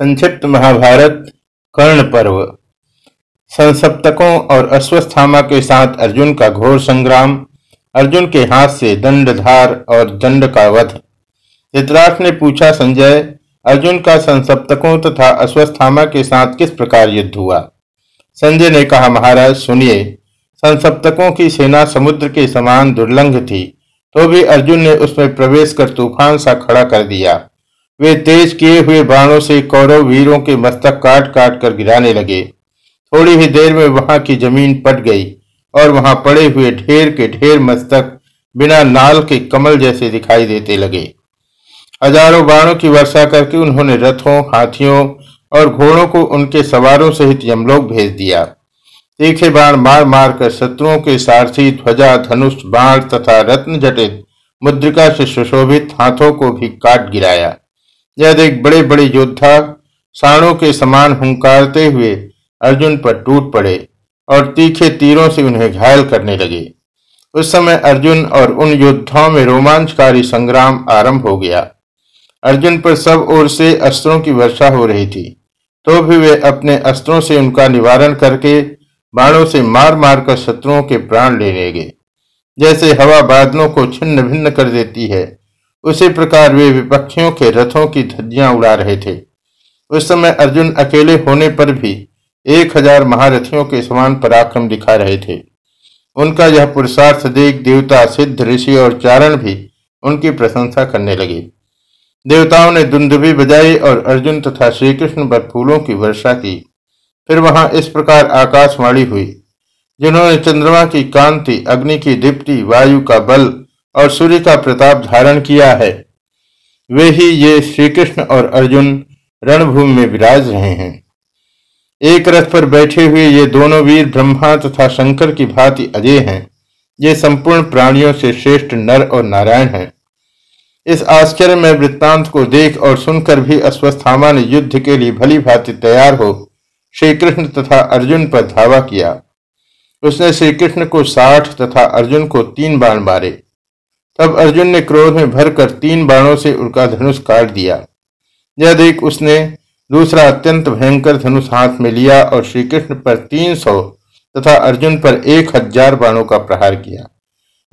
संक्षिप्त महाभारत, कर्ण पर्व। संसप्तकों और अश्वस्थामा के साथ अर्जुन का घोर संग्राम, अर्जुन के हाथ से दंडधार और दंड का वध। धृतराष्ट्र ने पूछा संजय, अर्जुन का संसप्तकों तथा तो अश्वस्थामा के साथ किस प्रकार युद्ध हुआ? संजय ने कहा, महाराज, सुनिए, संसप्तकों की सेना समुद्र के समान दुर्लंघ थी तो भी अर्जुन ने उसमें प्रवेश कर तूफ़ान सा खड़ा कर दिया। वे तेज किए हुए बाणों से कौरव वीरों के मस्तक काट काट कर गिराने लगे। थोड़ी ही देर में वहाँ की ज़मीन पट गई और वहाँ पड़े हुए ढेर के ढेर मस्तक बिना नाल के कमल जैसे दिखाई देते लगे। हज़ारों बाणों की वर्षा करके उन्होंने रथों, हाथियों और घोड़ों को उनके सवारों सहित यमलोक भेज दिया। तीखे बाण मार मार कर शत्रुओं के सारथी, ध्वजा, धनुष, बाण तथा रत्न जटित मुद्रिका से सुशोभित हाथों को भी काट गिराया। यह देख बड़े बड़े योद्धा साणों के समान हुंकारते हुए अर्जुन पर टूट पड़े और तीखे तीरों से उन्हें घायल करने लगे। उस समय अर्जुन और उन योद्धाओं में रोमांचकारी संग्राम आरंभ हो गया। अर्जुन पर सब ओर से अस्त्रों की वर्षा हो रही थी। तो भी वे अपने अस्त्रों से उनका निवारण करके बाणों से मार मार कर शत्रुओं के प्राण लेने लगे। जैसे हवा बादलों को छिन्न भिन्न कर देती है उसी प्रकार वे विपक्षियों के रथों की धज्जियाँ उड़ा रहे थे। उस समय अर्जुन अकेले होने पर भी एक हज़ार महारथियों के समान पराक्रम दिखा रहे थे। उनका यह पुरुषार्थ देख देवता सिद्ध, ऋषि और चारण भी उनकी प्रशंसा करने लगे। देवताओं ने दुंदुभी बजाई और अर्जुन तथा श्री कृष्ण पर फूलों की वर्षा की। फिर वहाँ इस प्रकार आकाशवाणी हुई, जिन्होंने चंद्रमा की कांति, अग्नि की दीप्ति, वायु का बल और सूर्य का प्रताप धारण किया है। वे ही ये श्री कृष्ण और अर्जुन रणभूमि में विराज रहे हैं। एक रथ पर बैठे हुए ये दोनों वीर ब्रह्मा तथा शंकर की भांति अजय हैं। ये संपूर्ण प्राणियों से श्रेष्ठ नर और नारायण हैं। इस आश्चर्य में वृत्तांत को देख और सुनकर भी अश्वस्थामा ने युद्ध के लिए भली भांति तैयार हो श्री कृष्ण तथा अर्जुन पर धावा किया। उसने श्री कृष्ण को साठ तथा अर्जुन को तीन बाण मारे। तब अर्जुन ने क्रोध में भरकर तीन बाणों से उनका धनुष काट दिया। यह देख उसने दूसरा अत्यंत भयंकर धनुष हाथ में लिया और श्री कृष्ण पर तीन सौ तथा अर्जुन पर एक हज़ार बाणों का प्रहार किया।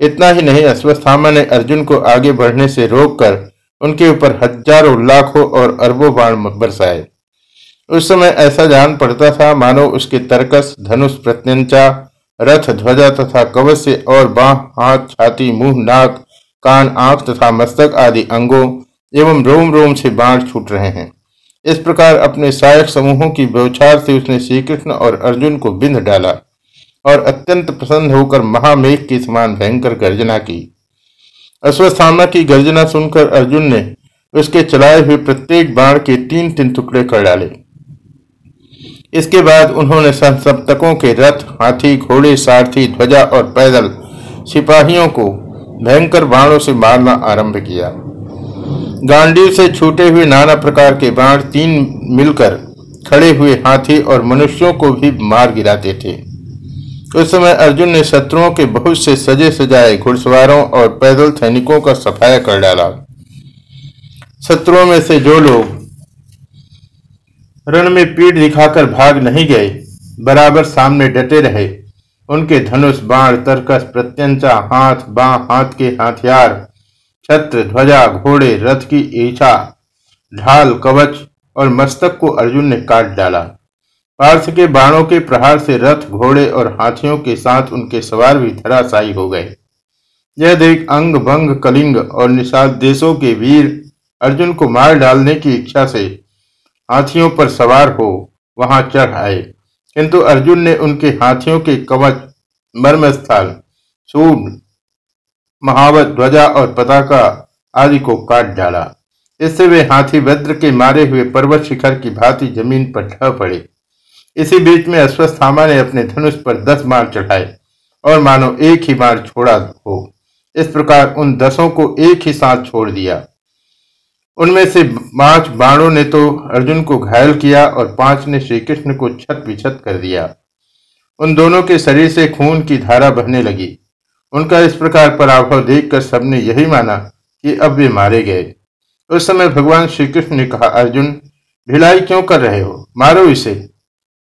इतना ही नहीं, अश्वस्थामा ने अर्जुन को आगे बढ़ने से रोककर उनके ऊपर हज़ारों लाखों और अरबों बाण बरसाए। उस समय ऐसा जान पड़ता था, मानो उसके तर्कस, धनुष प्रत्यंचा, रथ ध्वजा तथा कवच से और बाह, हाथ, छाती, मुँह, नाक कान, आँख तथा मस्तक आदि अंगों एवं रोम रोम से बाण छूट रहे हैं। इस प्रकार अपने सहायक समूहों की व्यवचार से उसने श्री कृष्ण और अर्जुन को बिंध डाला और अत्यंत प्रसन्न होकर महामेघ के समान भयंकर गर्जना की। अश्वस्थामा की गर्जना सुनकर अर्जुन ने उसके चलाए हुए प्रत्येक बाण के तीन तीन टुकड़े कर डाले। इसके बाद उन्होंने सप्तकों के रथ, हाथी, घोड़े, सारथी, ध्वजा और पैदल सिपाहियों को भयंकर बाणों से मारना आरंभ किया। गांडीव से छूटे हुए नाना प्रकार के बाण तीन मिलकर खड़े हुए हाथी और मनुष्यों को भी मार गिराते थे। उस समय अर्जुन ने शत्रुओं के बहुत से सजे सजाए घुड़सवारों और पैदल सैनिकों का सफाया कर डाला। शत्रुओं में से जो लोग रण में पीठ दिखाकर भाग नहीं गए, बराबर सामने डटे रहे। उनके धनुष, बाण, तरकस, प्रत्यंचा, हाथ, बां, हाथ के हथियार, छत्र, ध्वजा, घोड़े, रथ की ईछा ढाल, कवच और मस्तक को अर्जुन ने काट डाला। पार्थ के बाणों के प्रहार से रथ, घोड़े और हाथियों के साथ उनके सवार भी धराशायी हो गए। यह देख अंग भंग, कलिंग और निषाद देशों के वीर अर्जुन को मार डालने की इच्छा से हाथियों पर सवार हो वहाँ चढ़ आए। किंतु अर्जुन ने उनके हाथियों के कवच मर्मस्थल सूड महावत, ध्वजा और पताका आदि को काट डाला। इससे वे हाथी वज्र के मारे हुए पर्वत शिखर की भांति ज़मीन पर ढह पड़े। इसी बीच में अश्वस्थामा ने अपने धनुष पर दस मार चढ़ाए और मानो एक ही मार छोड़ा हो। इस प्रकार उन दसों को एक ही साथ छोड़ दिया। उनमें से पाँच बाणों ने तो अर्जुन को घायल किया और पाँच ने श्री कृष्ण को छत विछत कर दिया। उन दोनों के शरीर से खून की धारा बहने लगी। उनका इस प्रकार पराभव देखकर सबने यही माना कि अब वे मारे गए। उस समय भगवान श्री कृष्ण ने कहा, अर्जुन, भिलाई क्यों कर रहे हो? मारो इसे।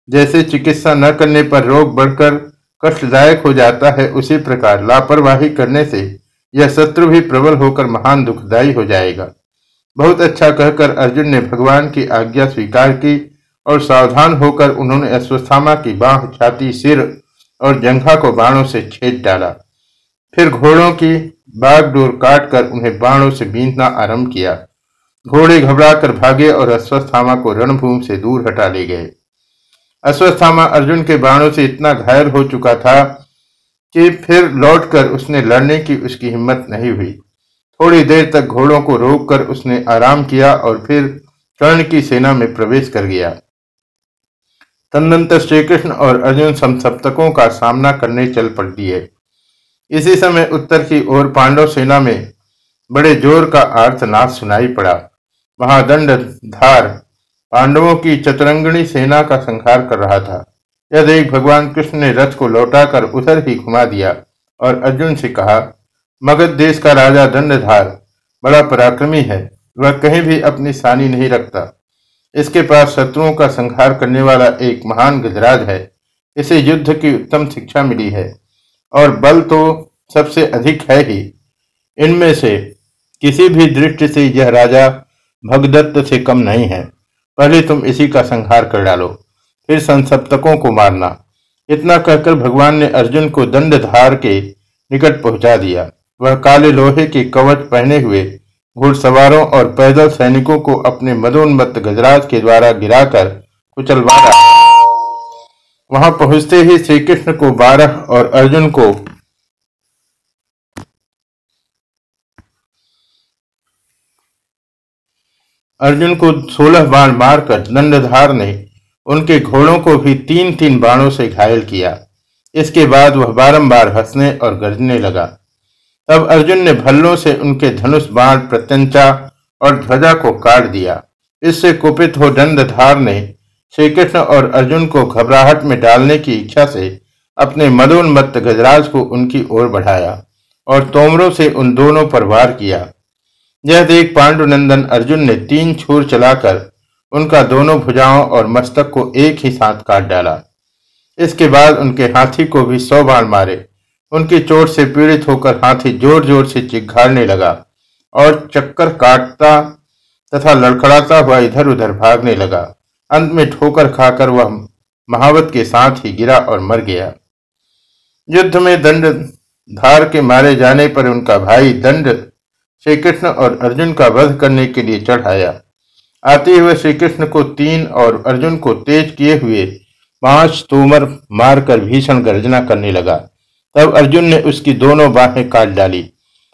जैसे चिकित्सा न करने पर रोग बढ़कर कष्टदायक हो जाता है, उसी प्रकार लापरवाही करने से यह शत्रु भी प्रबल होकर महान दुखदायी हो जाएगा। बहुत अच्छा कहकर अर्जुन ने भगवान की आज्ञा स्वीकार की और सावधान होकर उन्होंने अश्वस्थामा की बाह छाती, सिर और जंघा को बाणों से छेद डाला। फिर घोड़ों की बागडोर काट कर उन्हें बाणों से बीनना आरंभ किया। घोड़े घबराकर भागे और अश्वस्थामा को रणभूमि से दूर हटा ले गए। अश्वस्थामा अर्जुन के बाणों से इतना घायल हो चुका था कि फिर लौटकर उसने लड़ने की उसकी हिम्मत नहीं हुई। थोड़ी देर तक घोड़ों को रोककर उसने आराम किया और फिर कर्ण की सेना में प्रवेश कर गया। तदनंतर श्रीकृष्ण और अर्जुन समसप्तकों का सामना करने चल पड़ दिए इसी समय उत्तर की ओर पांडव सेना में बड़े ज़ोर का आर्तनाद सुनाई पड़ा। वहाँ दंड धार पांडवों की चतुरंगणी सेना का संहार कर रहा था। यह देख भगवान कृष्ण ने रथ को लौटाकर उधर ही घुमा दिया और अर्जुन से कहा मगध देश का राजा दंडधार, बड़ा पराक्रमी है। वह कहीं भी अपनी सानी नहीं रखता। इसके पास शत्रुओं का संहार करने वाला एक महान गजराज है। इसे युद्ध की उत्तम शिक्षा मिली है। और बल तो सबसे अधिक है ही। इनमें से किसी भी दृष्टि से यह राजा भगदत्त से कम नहीं है। पहले तुम इसी का संहार कर डालो, फिर संसप्तकों को मारना। इतना कहकर भगवान ने अर्जुन को दंडधार के निकट पहुँचा दिया। वह काले लोहे के कवच पहने हुए घुड़सवारों और पैदल सैनिकों को अपने मदोन्मत्त गजराज के द्वारा गिराकर कुचलवा रहा वहाँ पहुँचते ही श्री कृष्ण को बारह और अर्जुन को अर्जुन को सोलह बाण मारकर दंडधार ने उनके घोड़ों को भी तीन तीन बाणों से घायल किया। इसके बाद वह बारंबार हंसने और गरजने लगा। तब अर्जुन ने भल्लों से उनके धनुष बाण प्रत्यंचा और ध्वजा को काट दिया। इससे कुपित हो दंडधार ने श्री कृष्ण और अर्जुन को घबराहट में डालने की इच्छा से अपने मदोन्मत्त गजराज को उनकी ओर बढ़ाया और तोमरों से उन दोनों पर वार किया। यह देख पांडुनंदन अर्जुन ने तीन छूर चलाकर उनका दोनों भुजाओं और मस्तक को एक ही साथ काट डाला। इसके बाद उनके हाथी को भी सौ बाण मारे। उनकी चोट से पीड़ित होकर हाथी ज़ोर ज़ोर से चिघाड़ने लगा और चक्कर काटता तथा लड़खड़ाता हुआ इधर उधर भागने लगा। अंत में ठोकर खाकर वह महावत के साथ ही गिरा और मर गया। युद्ध में दंड धार के मारे जाने पर उनका भाई दंड श्री कृष्ण और अर्जुन का वध करने के लिए चढ़ाया। आते हुए श्री कृष्ण को तीन और अर्जुन को तेज किए हुए पाँच तोमर मारकर भीषण गर्जना करने लगा। तब अर्जुन ने उसकी दोनों बाहें काट डाली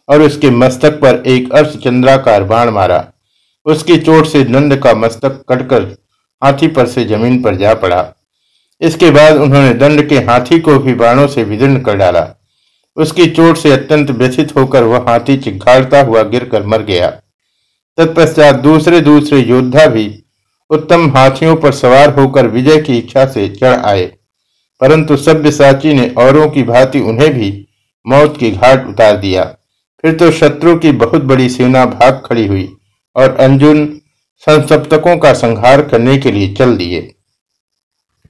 और उसके मस्तक पर एक अर्थ चंद्राकार बाण मारा। उसकी चोट से नंद का मस्तक कटकर हाथी पर से ज़मीन पर जा पड़ा। इसके बाद उन्होंने दंड के हाथी को भी बाणों से विदीर्ण कर डाला। उसकी चोट से अत्यंत व्यथित होकर वह हाथी चिघाड़ता हुआ गिरकर मर गया। तत्पश्चात दूसरे दूसरे योद्धा भी उत्तम हाथियों पर सवार होकर विजय की इच्छा से चढ़ आए। परंतु सभ्य साची ने औरों की भांति उन्हें भी मौत की घाट उतार दिया। फिर तो शत्रु की बहुत बड़ी सेना भाग खड़ी हुई और अंजुन संसप्तकों का संहार करने के लिए चल दिए।